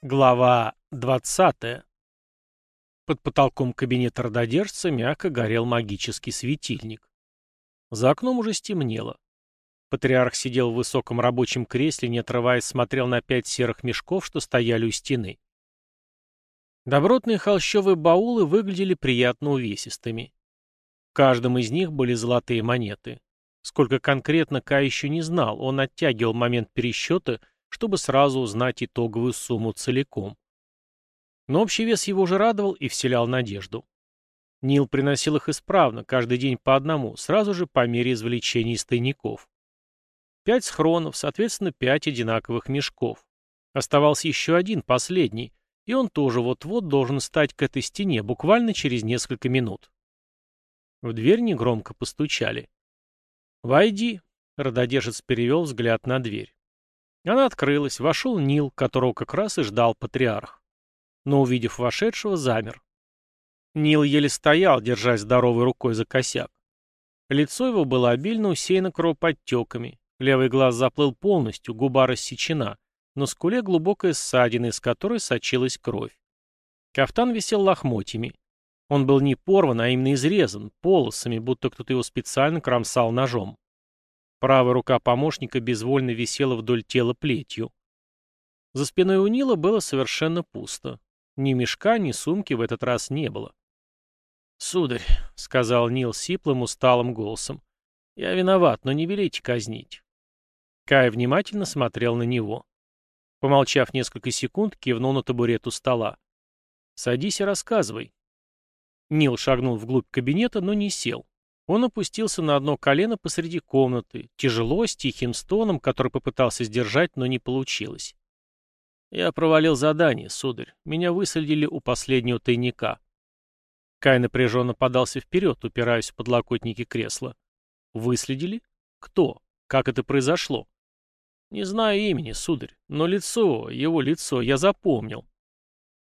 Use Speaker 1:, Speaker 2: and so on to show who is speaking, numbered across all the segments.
Speaker 1: Глава 20. Под потолком кабинета рододержца мягко горел магический светильник. За окном уже стемнело. Патриарх сидел в высоком рабочем кресле, не отрываясь, смотрел на пять серых мешков, что стояли у стены. Добротные холщовые баулы выглядели приятно увесистыми. В каждом из них были золотые монеты. Сколько конкретно Кай еще не знал, он оттягивал момент пересчета — чтобы сразу узнать итоговую сумму целиком. Но общий вес его уже радовал и вселял надежду. Нил приносил их исправно, каждый день по одному, сразу же по мере извлечения из тайников. Пять схронов, соответственно, пять одинаковых мешков. Оставался еще один, последний, и он тоже вот-вот должен стать к этой стене, буквально через несколько минут. В дверь негромко постучали. «Войди», — рододержец перевел взгляд на дверь. Она открылась, вошел Нил, которого как раз и ждал патриарх. Но, увидев вошедшего, замер. Нил еле стоял, держась здоровой рукой за косяк. Лицо его было обильно усеяно кровоподтеками, левый глаз заплыл полностью, губа рассечена, на скуле глубокая ссадина, из которой сочилась кровь. Кафтан висел лохмотьями. Он был не порван, а именно изрезан, полосами, будто кто-то его специально кромсал ножом. Правая рука помощника безвольно висела вдоль тела плетью. За спиной у Нила было совершенно пусто. Ни мешка, ни сумки в этот раз не было. «Сударь», — сказал Нил сиплым, усталым голосом, — «я виноват, но не велите казнить». Кай внимательно смотрел на него. Помолчав несколько секунд, кивнул на табурет у стола. «Садись и рассказывай». Нил шагнул вглубь кабинета, но не сел. Он опустился на одно колено посреди комнаты, тяжело, с тихим стоном, который попытался сдержать, но не получилось. Я провалил задание, сударь. Меня высадили у последнего тайника. Кай напряженно подался вперед, упираясь в подлокотники кресла. Выследили? Кто? Как это произошло? Не знаю имени, сударь, но лицо, его лицо я запомнил.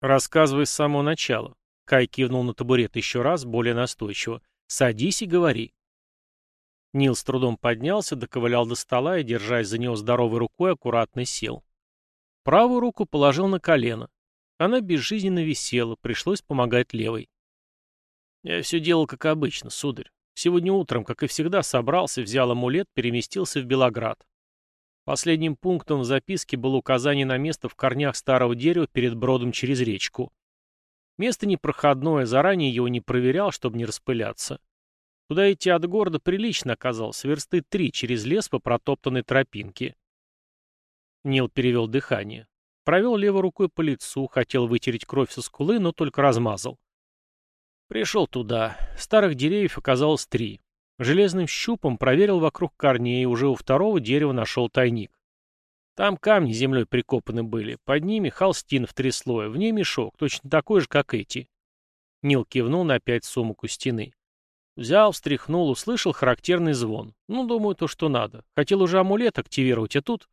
Speaker 1: Рассказывай с самого начала. Кай кивнул на табурет еще раз, более настойчиво. Садись и говори. Нил с трудом поднялся, доковылял до стола и, держась за него здоровой рукой, аккуратно сел. Правую руку положил на колено. Она безжизненно висела, пришлось помогать левой. Я все делал как обычно, сударь. Сегодня утром, как и всегда, собрался, взял амулет, переместился в Белоград. Последним пунктом в записке было указание на место в корнях старого дерева перед бродом через речку. Место непроходное, заранее его не проверял, чтобы не распыляться. Туда идти от города прилично оказалось, версты три через лес по протоптанной тропинке. Нил перевел дыхание. Провел левой рукой по лицу, хотел вытереть кровь со скулы, но только размазал. Пришел туда. Старых деревьев оказалось три. Железным щупом проверил вокруг корней, и уже у второго дерева нашел тайник. Там камни землей прикопаны были, под ними холстин в три слоя, в ней мешок, точно такой же, как эти. Нил кивнул на пять сумок у стены. Взял, встряхнул, услышал характерный звон. Ну, думаю, то, что надо. Хотел уже амулет активировать, а тут...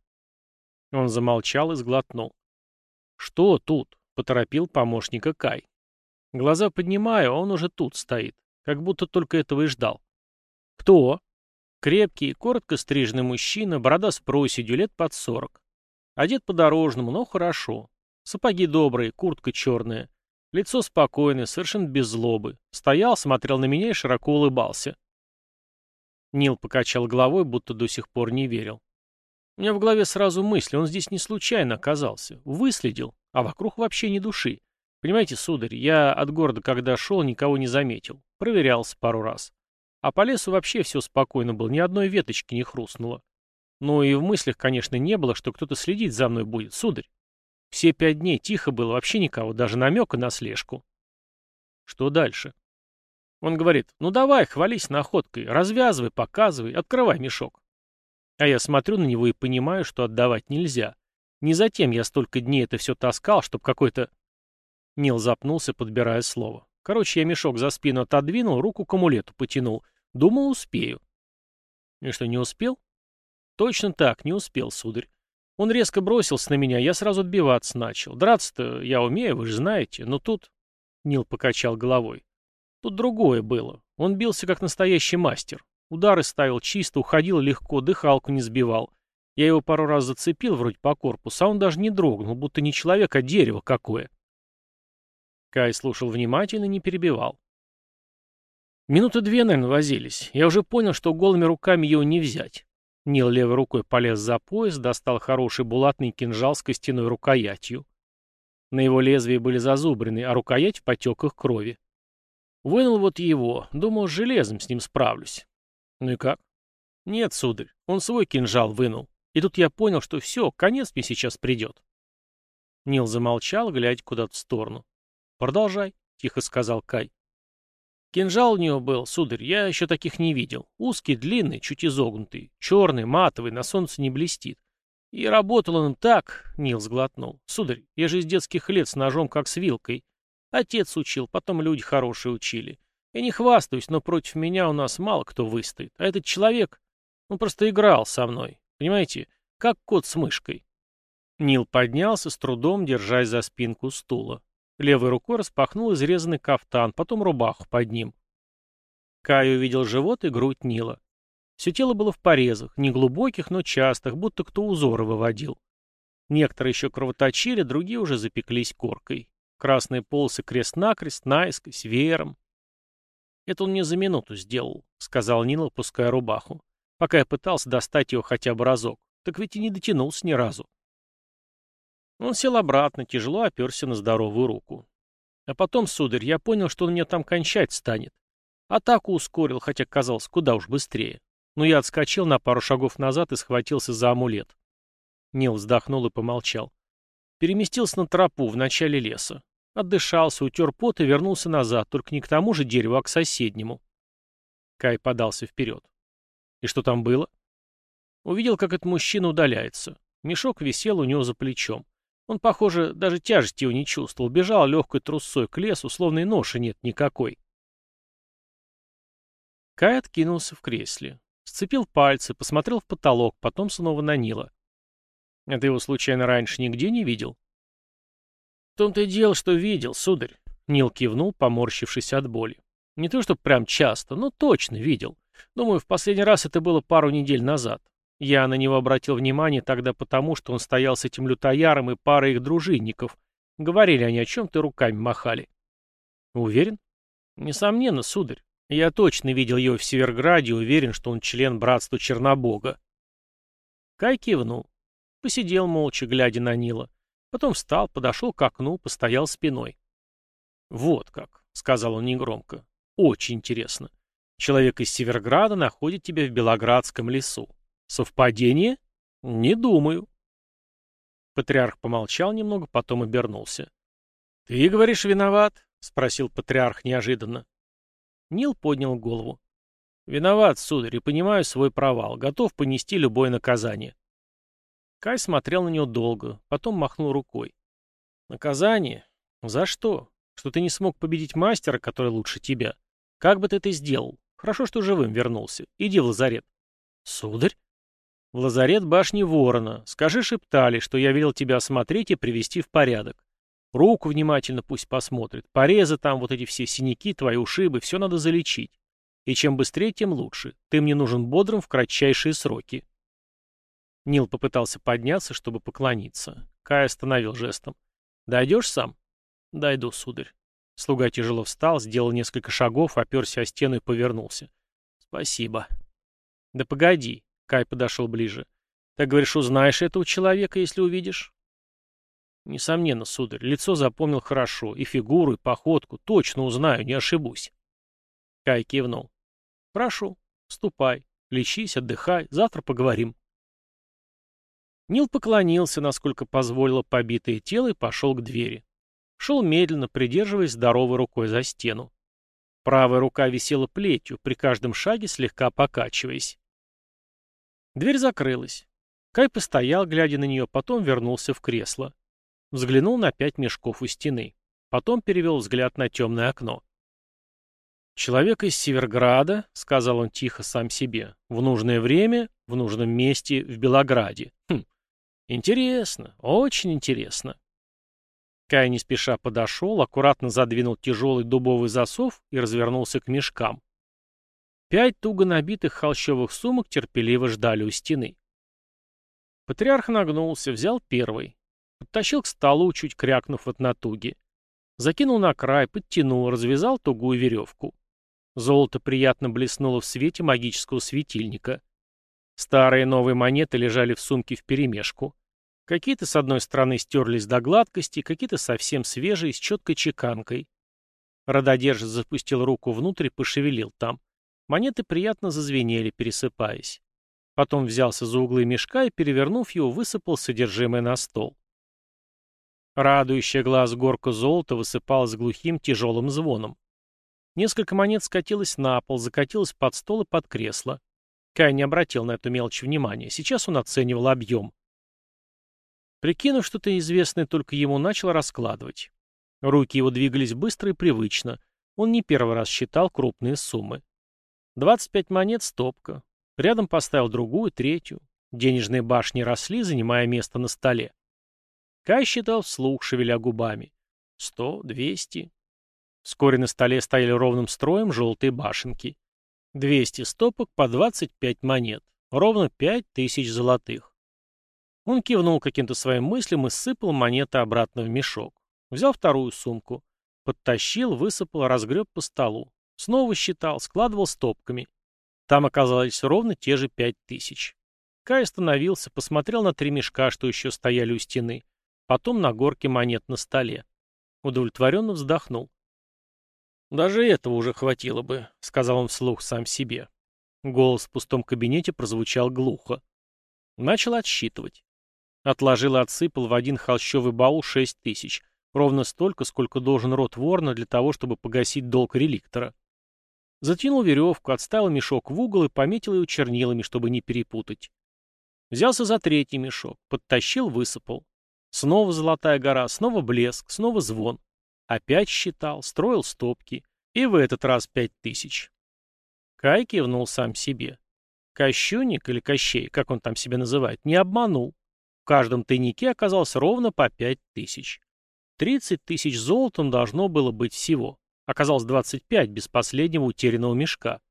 Speaker 1: Он замолчал и сглотнул. «Что тут?» — поторопил помощника Кай. Глаза поднимаю, а он уже тут стоит, как будто только этого и ждал. «Кто?» Крепкий, коротко стриженный мужчина, борода с проседью, лет под сорок. Одет по-дорожному, но хорошо. Сапоги добрые, куртка черная. Лицо спокойное, совершенно без злобы. Стоял, смотрел на меня и широко улыбался. Нил покачал головой, будто до сих пор не верил. У меня в голове сразу мысли, он здесь не случайно оказался. Выследил, а вокруг вообще ни души. Понимаете, сударь, я от города, когда шел, никого не заметил. Проверялся пару раз. А по лесу вообще все спокойно было, ни одной веточки не хрустнуло. Ну и в мыслях, конечно, не было, что кто-то следить за мной будет, сударь. Все пять дней тихо было, вообще никого, даже намека на слежку. Что дальше? Он говорит, ну давай, хвались находкой, развязывай, показывай, открывай мешок. А я смотрю на него и понимаю, что отдавать нельзя. Не затем я столько дней это все таскал, чтобы какой-то... Нил запнулся, подбирая слово. Короче, я мешок за спину отодвинул, руку к амулету потянул. Думал, успею. И что, не успел? Точно так, не успел, сударь. Он резко бросился на меня, я сразу отбиваться начал. Драться-то я умею, вы же знаете, но тут... Нил покачал головой. Тут другое было. Он бился как настоящий мастер. Удары ставил чисто, уходил легко, дыхалку не сбивал. Я его пару раз зацепил вроде по корпусу, а он даже не дрогнул, будто не человек, а дерево какое. Кай слушал внимательно не перебивал. Минуты две, наверное, возились. Я уже понял, что голыми руками его не взять. Нил левой рукой полез за пояс, достал хороший булатный кинжал с костяной рукоятью. На его лезвии были зазубрены, а рукоять в потеках крови. Вынул вот его, думал, с железом с ним справлюсь. Ну и как? Нет, сударь, он свой кинжал вынул. И тут я понял, что все, конец мне сейчас придет. Нил замолчал, глядя куда-то в сторону. «Продолжай», — тихо сказал Кай. Кинжал у него был, сударь, я еще таких не видел. Узкий, длинный, чуть изогнутый, черный, матовый, на солнце не блестит. И работал он так, Нил сглотнул. Сударь, я же из детских лет с ножом как с вилкой. Отец учил, потом люди хорошие учили. Я не хвастаюсь, но против меня у нас мало кто выстоит. А этот человек, он просто играл со мной. Понимаете, как кот с мышкой. Нил поднялся, с трудом держась за спинку стула. Левой рукой распахнул изрезанный кафтан, потом рубаху под ним. Кай увидел живот и грудь Нила. Все тело было в порезах, не глубоких, но частых, будто кто узоры выводил. Некоторые еще кровоточили, другие уже запеклись коркой. Красные полосы крест-накрест, наискось, веером. «Это он мне за минуту сделал», — сказал Нил, опуская рубаху. «Пока я пытался достать его хотя бы разок. Так ведь и не дотянулся ни разу». Он сел обратно, тяжело оперся на здоровую руку. А потом, сударь, я понял, что он меня там кончать станет. Атаку ускорил, хотя казалось куда уж быстрее но я отскочил на пару шагов назад и схватился за амулет. Нил вздохнул и помолчал. Переместился на тропу в начале леса. Отдышался, утер пот и вернулся назад, только не к тому же дереву, а к соседнему. Кай подался вперед. И что там было? Увидел, как этот мужчина удаляется. Мешок висел у него за плечом. Он, похоже, даже тяжести его не чувствовал. Бежал легкой трусцой к лесу, словно и ноши нет никакой. Кай откинулся в кресле. Сцепил пальцы, посмотрел в потолок, потом снова на Нила. «А ты его случайно раньше нигде не видел?» «В том-то и дело, что видел, сударь», — Нил кивнул, поморщившись от боли. «Не то, что прям часто, но точно видел. Думаю, в последний раз это было пару недель назад. Я на него обратил внимание тогда потому, что он стоял с этим лютояром и парой их дружинников. Говорили они о чем-то руками махали». «Уверен?» «Несомненно, сударь. Я точно видел его в Северграде и уверен, что он член братства Чернобога. Кай кивнул. Посидел молча, глядя на Нила. Потом встал, подошел к окну, постоял спиной. «Вот как», — сказал он негромко. «Очень интересно. Человек из Северграда находит тебя в Белоградском лесу. Совпадение? Не думаю». Патриарх помолчал немного, потом обернулся. «Ты, говоришь, виноват?» — спросил патриарх неожиданно. Нил поднял голову. «Виноват, сударь, и понимаю свой провал. Готов понести любое наказание». Кай смотрел на него долго, потом махнул рукой. «Наказание? За что? Что ты не смог победить мастера, который лучше тебя? Как бы ты это сделал? Хорошо, что живым вернулся. Иди в лазарет». «Сударь?» «В лазарет башни Ворона. Скажи Шептали, что я велел тебя осмотреть и привести в порядок. Руку внимательно пусть посмотрит. Порезы там, вот эти все синяки, твои ушибы, все надо залечить. И чем быстрее, тем лучше. Ты мне нужен бодрым в кратчайшие сроки. Нил попытался подняться, чтобы поклониться. Кай остановил жестом. «Дойдешь сам?» «Дойду, сударь». Слуга тяжело встал, сделал несколько шагов, оперся о стену и повернулся. «Спасибо». «Да погоди», — Кай подошел ближе. «Так говоришь, узнаешь этого человека, если увидишь?» Несомненно, сударь, лицо запомнил хорошо, и фигуру, и походку, точно узнаю, не ошибусь. Кай кивнул. Прошу, ступай, лечись, отдыхай, завтра поговорим. Нил поклонился, насколько позволило побитое тело, и пошел к двери. Шел медленно, придерживаясь здоровой рукой за стену. Правая рука висела плетью, при каждом шаге слегка покачиваясь. Дверь закрылась. Кай постоял, глядя на нее, потом вернулся в кресло. Взглянул на пять мешков у стены. Потом перевел взгляд на темное окно. «Человек из Северграда», — сказал он тихо сам себе, — «в нужное время, в нужном месте, в Белограде. Хм, интересно, очень интересно». Кай не спеша подошел, аккуратно задвинул тяжелый дубовый засов и развернулся к мешкам. Пять туго набитых холщовых сумок терпеливо ждали у стены. Патриарх нагнулся, взял первый. Подтащил к столу, чуть крякнув от натуги. Закинул на край, подтянул, развязал тугую веревку. Золото приятно блеснуло в свете магического светильника. Старые новые монеты лежали в сумке вперемешку. Какие-то с одной стороны стерлись до гладкости, какие-то совсем свежие, с четкой чеканкой. Рододержец запустил руку внутрь и пошевелил там. Монеты приятно зазвенели, пересыпаясь. Потом взялся за углы мешка и, перевернув его, высыпал содержимое на стол. Радующая глаз горка золота высыпалась глухим тяжелым звоном. Несколько монет скатилось на пол, закатилось под стол и под кресло. Кай не обратил на эту мелочь внимания. Сейчас он оценивал объем. Прикинув что-то известное только ему, начал раскладывать. Руки его двигались быстро и привычно. Он не первый раз считал крупные суммы. 25 монет — стопка. Рядом поставил другую, третью. Денежные башни росли, занимая место на столе. Кай считал вслух, шевеля губами. Сто, двести. Вскоре на столе стояли ровным строем желтые башенки. Двести стопок по двадцать пять монет. Ровно пять тысяч золотых. Он кивнул каким-то своим мыслям и сыпал монеты обратно в мешок. Взял вторую сумку. Подтащил, высыпал, разгреб по столу. Снова считал, складывал стопками. Там оказалось ровно те же пять тысяч. Кай остановился, посмотрел на три мешка, что еще стояли у стены, потом на горке монет на столе. Удовлетворенно вздохнул. «Даже этого уже хватило бы», — сказал он вслух сам себе. Голос в пустом кабинете прозвучал глухо. Начал отсчитывать. Отложил и отсыпал в один холщовый баул шесть тысяч, ровно столько, сколько должен рот ворона для того, чтобы погасить долг реликтора. Затянул веревку, отставил мешок в угол и пометил его чернилами, чтобы не перепутать. Взялся за третий мешок, подтащил, высыпал. Снова золотая гора, снова блеск, снова звон. Опять считал, строил стопки. И в этот раз пять тысяч. Кай кивнул сам себе. Кощунник или Кощей, как он там себя называет, не обманул. В каждом тайнике оказалось ровно по пять тысяч. Тридцать тысяч золотом должно было быть всего. Оказалось двадцать пять без последнего утерянного мешка.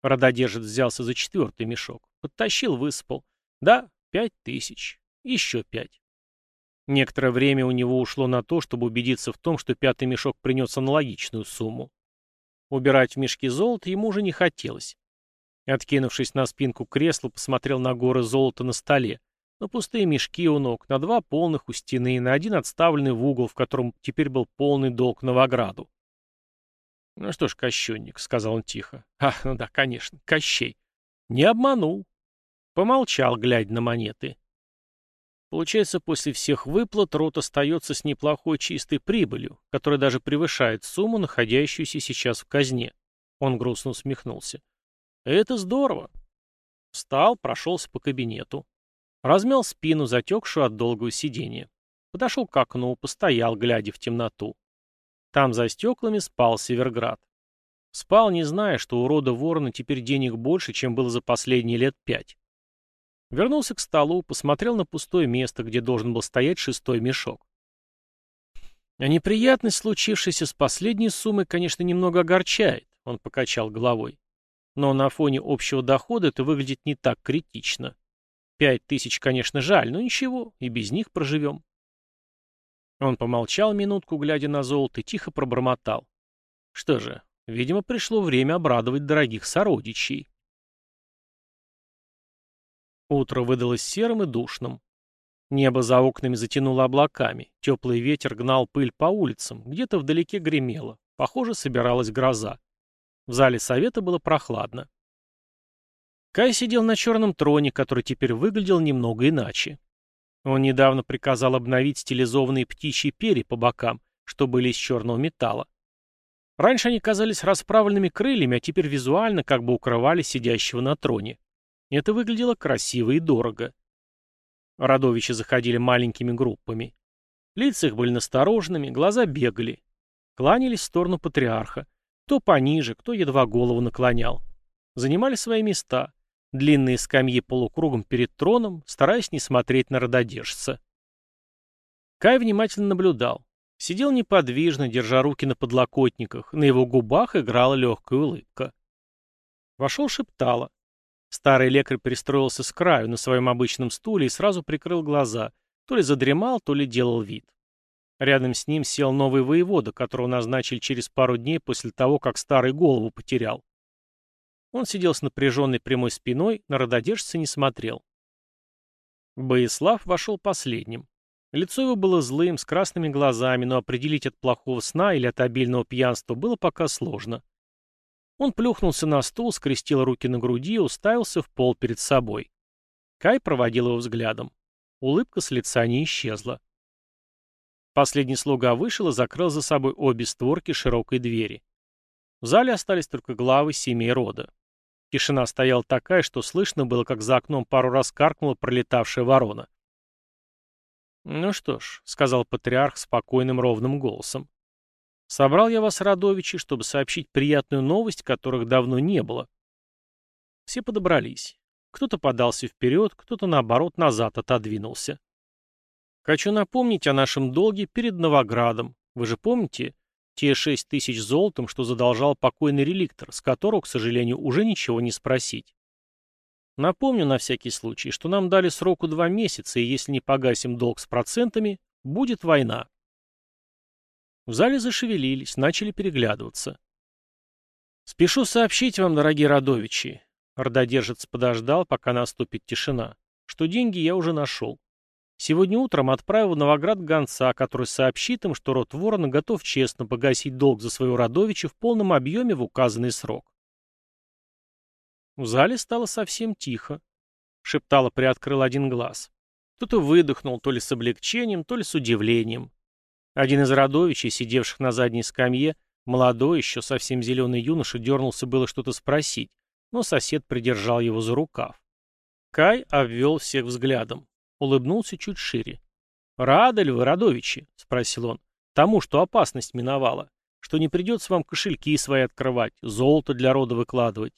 Speaker 1: Рододержец взялся за четвертый мешок. Подтащил, высыпал. Да, пять тысяч. Еще пять. Некоторое время у него ушло на то, чтобы убедиться в том, что пятый мешок принес аналогичную сумму. Убирать в мешки золото ему уже не хотелось. Откинувшись на спинку кресла, посмотрел на горы золота на столе, на пустые мешки у ног, на два полных у стены и на один отставленный в угол, в котором теперь был полный долг Новограду. «Ну что ж, Кощунник», — сказал он тихо. «Ах, ну да, конечно, Кощей. Не обманул». Помолчал, глядя на монеты. Получается, после всех выплат рот остается с неплохой чистой прибылью, которая даже превышает сумму, находящуюся сейчас в казне. Он грустно усмехнулся. Это здорово. Встал, прошелся по кабинету. Размял спину, затекшую от долгого сидения. Подошел к окну, постоял, глядя в темноту. Там за стеклами спал Северград. Спал, не зная, что у рода ворона теперь денег больше, чем было за последние лет пять. Вернулся к столу, посмотрел на пустое место, где должен был стоять шестой мешок. А неприятность, случившаяся с последней суммой, конечно, немного огорчает, он покачал головой. Но на фоне общего дохода это выглядит не так критично. Пять тысяч, конечно, жаль, но ничего, и без них проживем. Он помолчал минутку, глядя на золото, и тихо пробормотал. Что же, видимо, пришло время обрадовать дорогих сородичей. Утро выдалось серым и душным. Небо за окнами затянуло облаками, теплый ветер гнал пыль по улицам, где-то вдалеке гремело, похоже, собиралась гроза. В зале совета было прохладно. Кай сидел на черном троне, который теперь выглядел немного иначе. Он недавно приказал обновить стилизованные птичьи перья по бокам, что были из черного металла. Раньше они казались расправленными крыльями, а теперь визуально как бы укрывали сидящего на троне. Это выглядело красиво и дорого. Родовичи заходили маленькими группами. Лица их были настороженными, глаза бегали. Кланялись в сторону патриарха. Кто пониже, кто едва голову наклонял. Занимали свои места. Длинные скамьи полукругом перед троном, стараясь не смотреть на рододержца. Кай внимательно наблюдал. Сидел неподвижно, держа руки на подлокотниках. На его губах играла легкая улыбка. Вошел шептала. Старый лекарь пристроился с краю на своем обычном стуле и сразу прикрыл глаза, то ли задремал, то ли делал вид. Рядом с ним сел новый воевода, которого назначили через пару дней после того, как старый голову потерял. Он сидел с напряженной прямой спиной, на рододержца не смотрел. Боислав вошел последним. Лицо его было злым, с красными глазами, но определить от плохого сна или от обильного пьянства было пока сложно. Он плюхнулся на стул, скрестил руки на груди и уставился в пол перед собой. Кай проводил его взглядом. Улыбка с лица не исчезла. Последний слуга вышел и закрыл за собой обе створки широкой двери. В зале остались только главы семей рода. Тишина стояла такая, что слышно было, как за окном пару раз каркнула пролетавшая ворона. «Ну что ж», — сказал патриарх спокойным ровным голосом. «Собрал я вас, родовичи, чтобы сообщить приятную новость, которых давно не было». Все подобрались. Кто-то подался вперед, кто-то, наоборот, назад отодвинулся. «Хочу напомнить о нашем долге перед Новоградом. Вы же помните те шесть тысяч золотом, что задолжал покойный реликтор, с которого, к сожалению, уже ничего не спросить?» Напомню на всякий случай, что нам дали сроку два месяца, и если не погасим долг с процентами, будет война. В зале зашевелились, начали переглядываться. «Спешу сообщить вам, дорогие родовичи», — рододержец подождал, пока наступит тишина, — «что деньги я уже нашел. Сегодня утром отправил в Новоград гонца, который сообщит им, что род Ворона готов честно погасить долг за своего родовича в полном объеме в указанный срок. В зале стало совсем тихо. Шептало приоткрыл один глаз. Кто-то выдохнул то ли с облегчением, то ли с удивлением. Один из родовичей, сидевших на задней скамье, молодой, еще совсем зеленый юноша, дернулся было что-то спросить, но сосед придержал его за рукав. Кай обвел всех взглядом. Улыбнулся чуть шире. «Рады ли вы, родовичи?» — спросил он. «Тому, что опасность миновала. Что не придется вам кошельки свои открывать, золото для рода выкладывать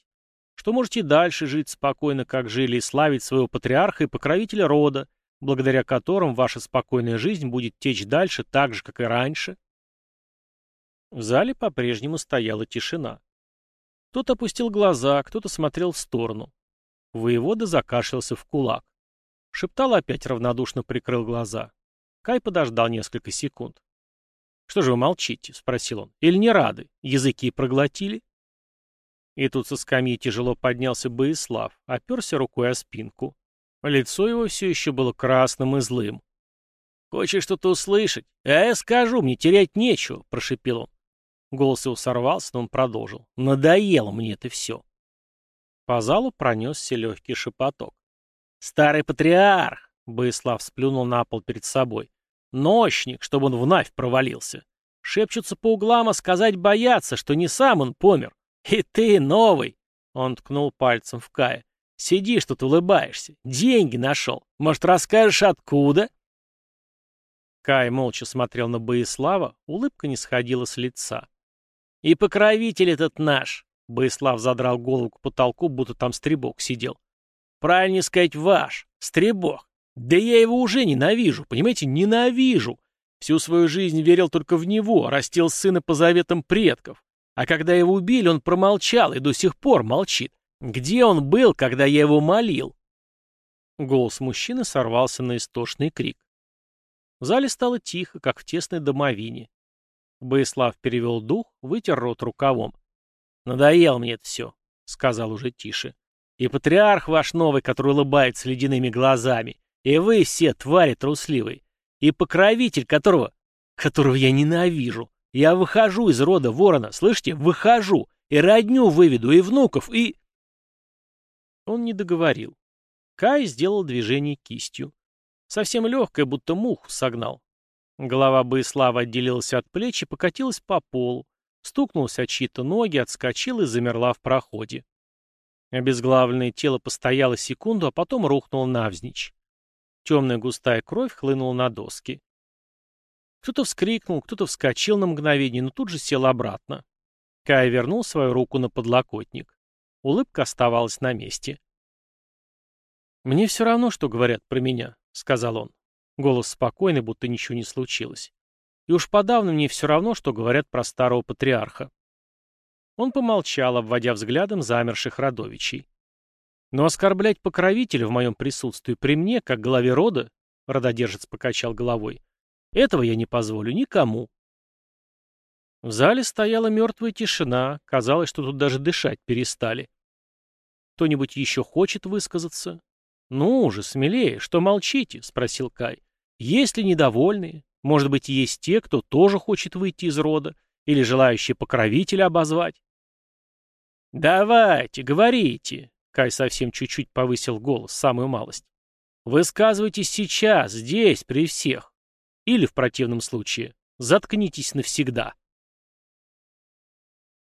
Speaker 1: что можете дальше жить спокойно, как жили, и славить своего патриарха и покровителя рода, благодаря которым ваша спокойная жизнь будет течь дальше так же, как и раньше. В зале по-прежнему стояла тишина. Кто-то опустил глаза, кто-то смотрел в сторону. Воевода закашлялся в кулак. Шептал опять равнодушно прикрыл глаза. Кай подождал несколько секунд. «Что же вы молчите?» — спросил он. «Или не рады? Языки проглотили?» И тут со скамьи тяжело поднялся Боислав, оперся рукой о спинку. Лицо его все еще было красным и злым. «Хочешь что-то услышать? А я скажу, мне терять нечего», — прошепел он. Голос его сорвался, но он продолжил. «Надоело мне это все». По залу пронесся легкий шепоток. «Старый патриарх!» — Боислав сплюнул на пол перед собой. «Ночник, чтобы он вновь провалился. Шепчутся по углам, а сказать боятся, что не сам он помер, «И ты новый!» — он ткнул пальцем в Кая. «Сидишь тут, улыбаешься. Деньги нашел. Может, расскажешь, откуда?» Кай молча смотрел на Боислава, улыбка не сходила с лица. «И покровитель этот наш!» — Боислав задрал голову к потолку, будто там стребок сидел. «Правильнее сказать, ваш, стребок. Да я его уже ненавижу, понимаете, ненавижу. Всю свою жизнь верил только в него, растил сына по заветам предков. А когда его убили, он промолчал и до сих пор молчит. Где он был, когда я его молил?» Голос мужчины сорвался на истошный крик. В зале стало тихо, как в тесной домовине. Боислав перевел дух, вытер рот рукавом. «Надоел мне это все», — сказал уже тише. «И патриарх ваш новый, который улыбается ледяными глазами, и вы все твари трусливые, и покровитель, которого... которого я ненавижу, я выхожу из рода ворона, слышите? Выхожу. И родню выведу, и внуков, и... Он не договорил. Кай сделал движение кистью. Совсем легкое, будто муху согнал. Голова Боислава отделилась от плеч и покатилась по полу, стукнулась от чьи-то ноги, отскочила и замерла в проходе. Обезглавленное тело постояло секунду, а потом рухнуло навзничь. Темная густая кровь хлынула на доски. Кто-то вскрикнул, кто-то вскочил на мгновение, но тут же сел обратно. Кай вернул свою руку на подлокотник. Улыбка оставалась на месте. «Мне все равно, что говорят про меня», — сказал он. Голос спокойный, будто ничего не случилось. «И уж подавно мне все равно, что говорят про старого патриарха». Он помолчал, обводя взглядом замерших родовичей. Но оскорблять покровителя в моем присутствии при мне, как главе рода, рододержец покачал головой, этого я не позволю никому. В зале стояла мертвая тишина, казалось, что тут даже дышать перестали. Кто-нибудь еще хочет высказаться? Ну уже смелее, что молчите, спросил Кай. Есть ли недовольные? Может быть, есть те, кто тоже хочет выйти из рода, или желающие покровителя обозвать? «Давайте, говорите!» Кай совсем чуть-чуть повысил голос, самую малость. «Высказывайтесь сейчас, здесь, при всех. Или, в противном случае, заткнитесь навсегда».